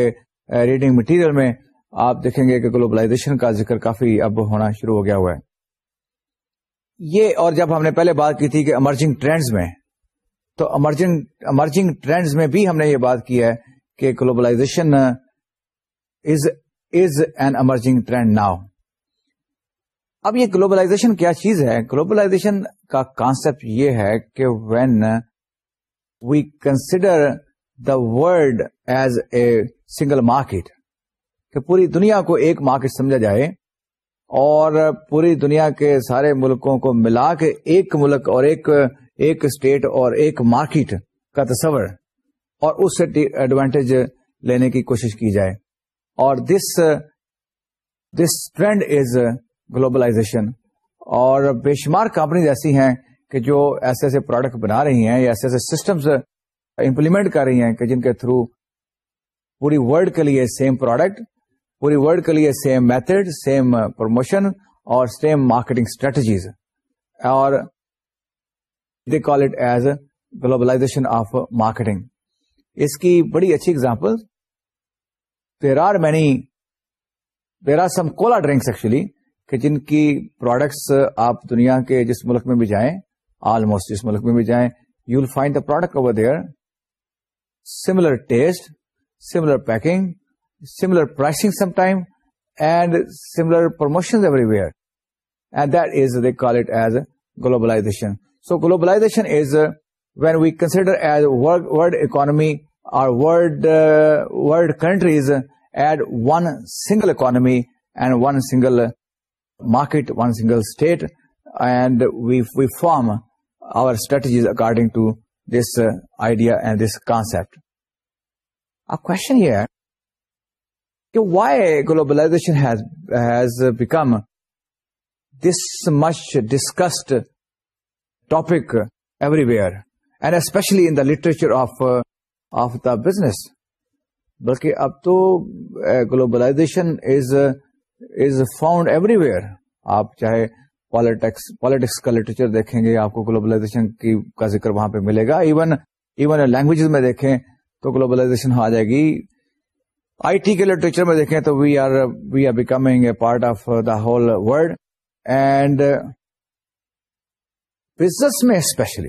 ریڈنگ مٹیریل میں آپ دیکھیں گے کہ گلوبلائزیشن کا ذکر کافی اب ہونا شروع ہو گیا ہوا ہے یہ اور جب ہم نے پہلے بات کی تھی کہ امرجنگ ٹرینڈز میں تو امرجنگ امرجنگ ٹرینڈز میں بھی ہم نے یہ بات کی ہے کہ globalization is is an emerging trend now اب یہ گلوبلائزیشن کیا چیز ہے گلوبلائزیشن کا کانسپٹ یہ ہے کہ when we consider the world as a single market کہ پوری دنیا کو ایک مارکیٹ سمجھا جائے اور پوری دنیا کے سارے ملکوں کو ملا کے ایک ملک اور ایک ایک اسٹیٹ اور ایک مارکیٹ کا تصور اور اس سے ایڈوانٹیج لینے کی کوشش کی جائے اور this this trend is globalization اور بے شمار کمپنیز ایسی ہیں کہ جو ایسے ایسے پروڈکٹ بنا رہی ہیں یا ایسے ایسے سسٹمز امپلیمنٹ کر رہی ہیں کہ جن کے تھرو پوری ورلڈ کے لیے سیم پروڈکٹ پوری ورلڈ کے لیے سیم میتھڈ سیم پروموشن اور سیم مارکیٹنگ اسٹریٹجیز اور they call it as globalization of marketing اس کی بڑی اچھی example there are many there are some cola drinks actually کہ جن کی پروڈکٹس آپ دنیا کے جس ملک میں بھی جائیں آلموسٹ جس ملک میں بھی جائیں you will find the product over there similar taste similar packing similar pricing some time and similar promotion everywhere and that is they call it as globalisation so globalisation is when we consider as world economy اور countries add one single economy and one single market one single state and we we form our strategies according to this idea and this concept اب question یہ why globalisation has become this much discussed topic everywhere and especially in the literature of of the business بلکہ اب تو globalisation is found everywhere آپ چاہے politics politics کا literature دیکھیں گے آپ کو گلوبلائزیشن کا ذکر وہاں پہ ملے گا ایون ایون لینگویج میں دیکھیں تو گلوبلائزیشن ہاں آ جائے گی آئی ٹی کے لٹریچر میں دیکھیں تو we are we are becoming a part of the whole world and business میں اسپیشلی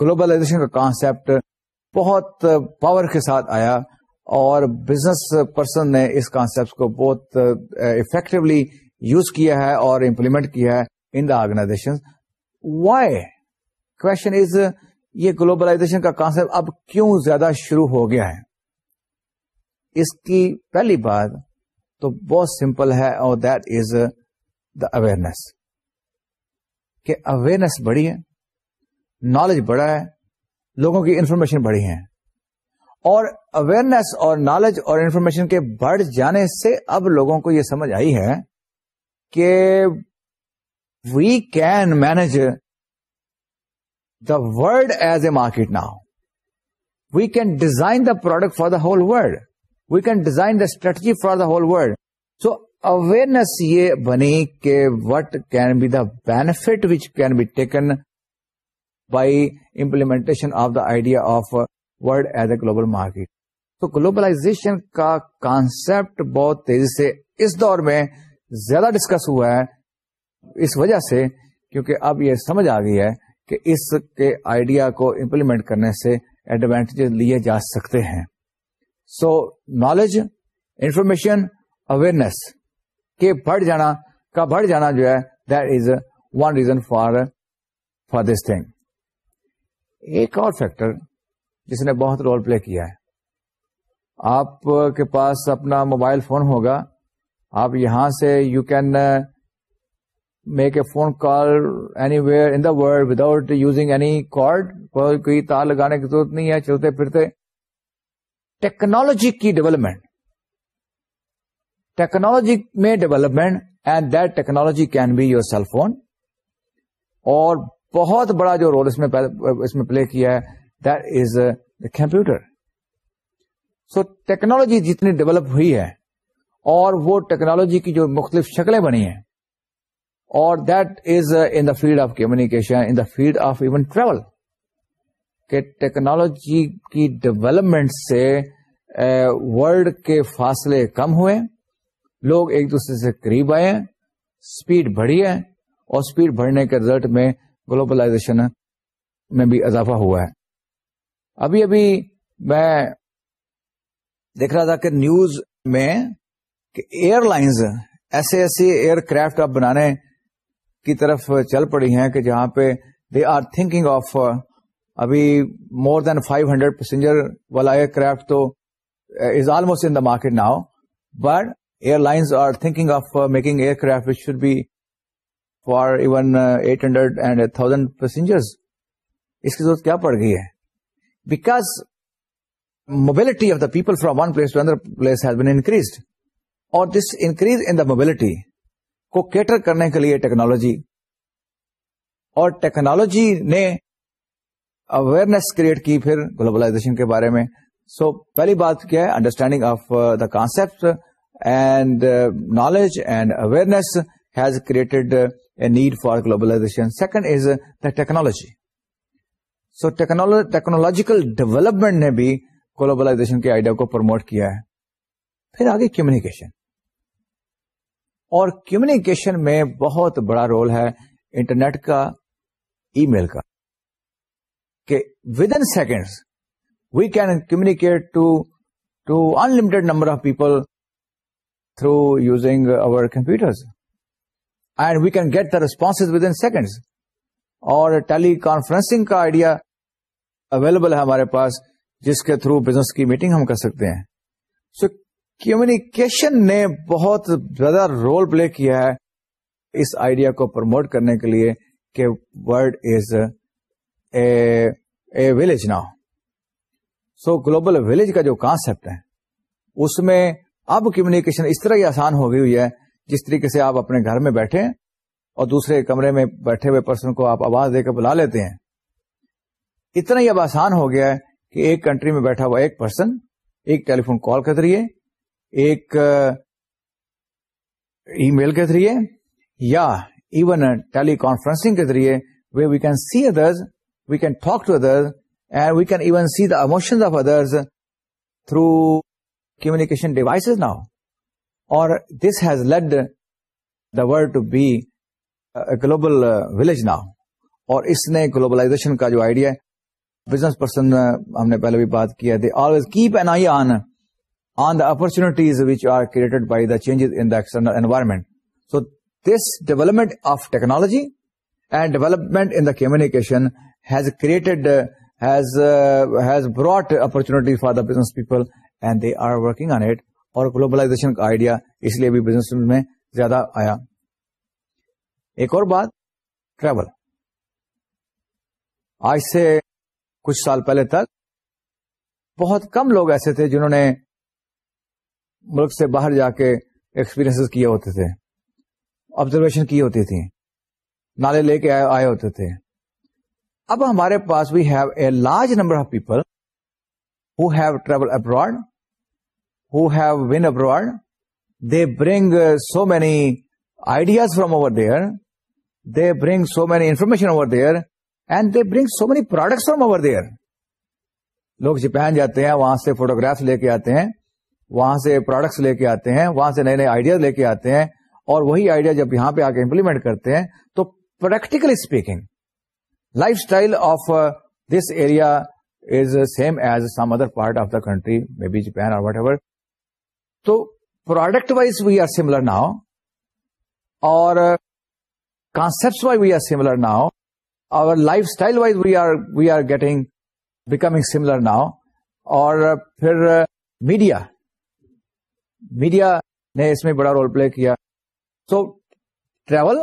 گلوبلائزیشن کا کانسپٹ بہت پاور کے ساتھ آیا اور بزنس پرسن نے اس کانسپٹ کو بہت افیکٹولی uh, یوز کیا ہے اور امپلیمنٹ کیا ہے in the organization why question is یہ گلوبلائزیشن کا کانسپٹ اب کیوں زیادہ شروع ہو گیا ہے اس کی پہلی بات تو بہت سمپل ہے اور دیٹ از دا اویئرنیس کہ اویئرنیس بڑی ہے نالج بڑا ہے لوگوں کی انفارمیشن بڑی ہے اور اویئرنیس اور نالج اور انفارمیشن کے بڑھ جانے سے اب لوگوں کو یہ سمجھ آئی ہے کہ we can manage the world as a market now we can design the product for the whole world we can design the strategy for the whole world so awareness یہ بنی کہ what can be the benefit which can be taken by implementation of the idea of world as a global market تو globalization کا concept بہت تیزی سے اس دور میں زیادہ ڈسکس ہوا ہے اس وجہ سے کیونکہ اب یہ سمجھ آ گئی ہے کہ اس کے آئیڈیا کو امپلیمنٹ کرنے سے ایڈوانٹیج لیے جا سکتے ہیں سو نالج انفارمیشن اویئرنیس کے بڑھ جانا کا بڑھ جانا جو ہے that is one reason for for this thing ایک اور فیکٹر جس نے بہت رول پلے کیا ہے آپ کے پاس اپنا موبائل فون ہوگا آپ یہاں سے you can make a phone call anywhere in the world without using any card کوئی تار لگانے کی ضرورت نہیں ہے چلتے پھرتے ٹیکنالوجی کی ڈیولپمنٹ ٹیکنالوجی میں development and that technology can be your cell phone اور بہت بڑا جو رول اس میں اس میں پلے کیا ہے that is the computer so technology جتنی ڈیولپ ہوئی ہے اور وہ ٹیکنالوجی کی جو مختلف شکلیں بنی ہیں اور that is in the field of communication in the field of even travel کہ ٹیکنالوجی کی ڈیولپمنٹ سے ولڈ uh, کے فاصلے کم ہوئے لوگ ایک دوسرے سے قریب آئے اسپیڈ بڑھی ہے اور اسپیڈ بڑھنے کے رزلٹ میں گلوبلائزیشن میں بھی اضافہ ہوا ہے ابھی ابھی میں دیکھ رہا تھا کہ نیوز میں کہ ایئر لائنز ایسے ایسے ایئر کرافٹ اب بنانے کی طرف چل پڑی ہیں کہ جہاں پہ دے آر تھنکنگ آف ابھی more than five hundred passenger والا ایئر کرافٹ تو is almost in the market now but airlines are thinking of making aircraft should be for even eight hundred and thousand passengers اس کی ضرورت کیا پڑ گئی ہے because mobility of the people from one place place has been increased اور this increase in the mobility کو cater کرنے کے لیے ٹیکنالوجی اور ٹیکنالوجی نے اویئرنیس کریٹ کی پھر گلوبلائزیشن کے بارے میں سو so, پہلی بات کیا ہے understanding of the concept and knowledge and awareness has created a need for globalization second is the technology so technological development نے بھی گلوبلائزیشن کے آئیڈیا کو پروموٹ کیا ہے پھر آگے کمیونیکیشن اور کمیونیکیشن میں بہت بڑا رول ہے انٹرنیٹ کا ای میل کا کہ within seconds we can communicate to unlimited number of people through using over computer and we can get the response within second اور ٹیلی کانفرنسنگ کا آئیڈیا اویلیبل ہے ہمارے پاس جس کے تھرو بزنس کی میٹنگ ہم کر سکتے ہیں سو کمیونیکیشن نے بہت زیادہ رول پلے کیا ہے اس آئیڈیا کو پروموٹ کرنے کے لیے کہ ورڈ از اے ولیج نا سو گلوبل ولیج کا جو کانسپٹ ہے اس میں اب کمیونیکیشن اس طرح ہی آسان ہو گئی ہوئی ہے جس طریقے سے آپ اپنے گھر میں بیٹھے اور دوسرے کمرے میں بیٹھے ہوئے پرسن کو آپ آواز دے کے بلا لیتے ہیں اتنا ہی اب آسان ہو گیا ہے کہ ایک کنٹری میں بیٹھا ہوا ایک پرسن ایک ٹیلی فون کال کے ذریعے ایک ای میل کے ذریعے یا ایون ٹیلی کانفرنسنگ کے ذریعے we can see others we can talk to others and we can even see the emotion of others through communication devices now اور this has lead the world to be global village now اور اس نے globalization کا جو idea ہے business person uh, ہم نے پہلے بھی بات کیا they always keep an eye on on the which are created by the changes in environment so this development of technology and development in the has created has brought opportunity for the business people and they are working on it اور globalization کا idea اس لیے بھی business میں زیادہ آیا ایک اور بات ٹریول آج سے کچھ سال پہلے تک بہت کم لوگ ایسے تھے جنہوں نے ملک سے باہر جا کے ایکسپیرینس کیے ہوتے تھے آبزرویشن کی ہوتی تھی نالے لے کے آئے ہوتے تھے اب ہمارے پاس we have a large number of people abroad they bring so many ideas from over there they bring so many information over there and they bring so many products from over there لوگ Japan جاتے ہیں وہاں سے photograph لے کے آتے ہیں وہاں سے پروڈکٹس لے کے آتے ہیں وہاں سے نئے نئے آئیڈیا لے کے آتے ہیں اور وہی آئیڈیا جب یہاں پہ آ کے امپلیمنٹ کرتے ہیں تو practically speaking lifestyle of this area is same as some other part of the country may be Japan اور وٹ ایور تو product wise we are similar now اور concept wise we are similar now our lifestyle wise we we are are getting becoming similar now اور پھر media media نے اس میں بڑا role play کیا so travel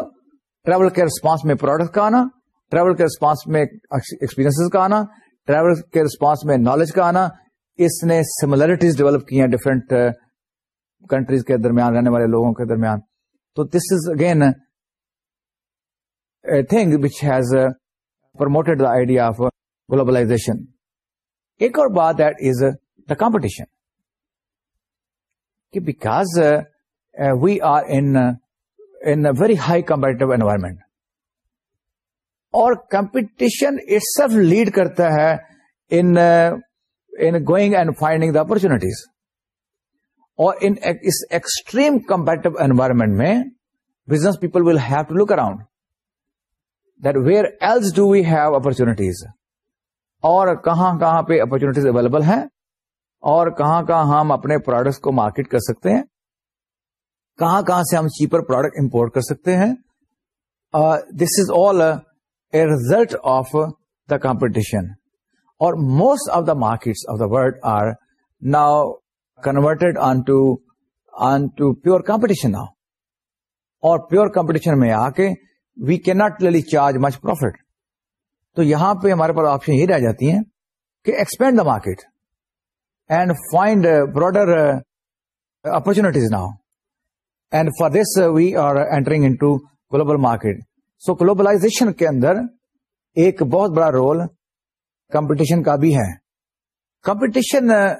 travel کے response میں product کا آنا ٹریول کے رسپانس میں ایکسپیرینس کا آنا ٹریول کے رسپانس میں نالج کا آنا اس نے سملرٹیز ڈیولپ کی ہیں ڈفرینٹ کنٹریز کے درمیان رہنے والے لوگوں کے درمیان تو this is again thing which has promoted the idea of globalization ایک اور بات that is the competition because we are in very high competitive environment اور کمپٹیشن اٹ سیلف لیڈ کرتا ہے in in going and finding the opportunities اور ان اس extreme competitive environment میں business people will have to look around that where else do we have opportunities اور کہاں کہاں پہ اپرچونیٹیز اویلیبل ہیں اور کہاں کہاں ہم اپنے پروڈکٹس کو مارکیٹ کر سکتے ہیں کہاں کہاں سے ہم چیپر پروڈکٹ امپورٹ کر سکتے ہیں this is all a result of the competition اور most of the markets of the world are now converted on to on to pure competition now اور پیور کمپٹیشن میں آ کے وی کی not really charge much profit تو یہاں پہ ہمارے پاس آپشن یہ رہ جاتی ہیں کہ expand the market and find broader opportunities now and for this we are entering into global market so globalisation کے اندر ایک بہت بڑا رول کمپٹیشن کا بھی ہے کمپٹیشن uh,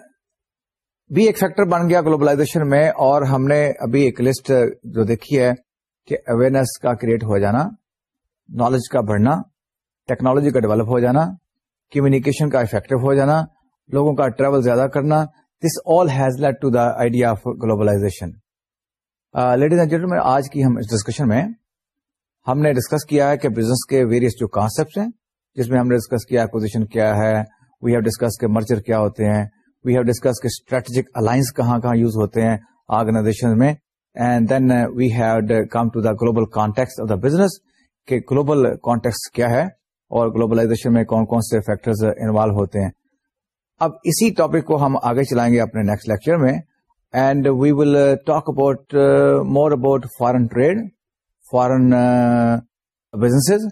بھی ایک فیکٹر بن گیا گلوبلائزیشن میں اور ہم نے ابھی ایک لسٹ uh, جو دیکھی ہے کہ اویئرنیس کا کریٹ ہو جانا نالج کا بڑھنا ٹیکنالوجی کا ڈیولپ ہو جانا کمیونیکیشن کا افیکٹو ہو جانا لوگوں کا ٹریول زیادہ کرنا this all has led to the idea of globalisation ladies and gentle آج کی ہم اس ڈسکشن میں ہم نے ڈسکس کیا ہے کہ بزنس کے ویریس جو کانسیپٹ ہیں جس میں ہم نے ڈسکس کیا اکوزیشن کیا ہے وی ہیو ڈسکس کے مرچر کیا ہوتے ہیں وی ہیو ڈسکس کے اسٹریٹجک الائنس کہاں کہاں یوز ہوتے ہیں آرگنائزیشن میں and then we had come to the global context of the business کہ گلوبل کانٹیکس کیا ہے اور گلوبلائزیشن میں کون کون سے فیکٹرز انوالو uh, ہوتے ہیں اب اسی ٹاپک کو ہم آگے چلائیں گے اپنے نیکسٹ لیکچر میں and we will talk about more about foreign trade foreign businesses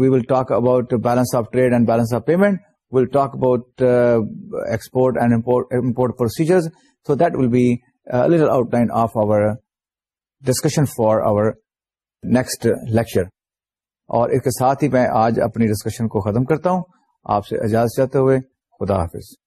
we will talk about balance of trade and balance of payment will talk about export and import procedures so that will be outline of our discussion for our next lecture اور اس کے ساتھ ہی میں آج اپنی discussion کو ختم کرتا ہوں آپ سے اجازت چاہتے ہوئے خدا حافظ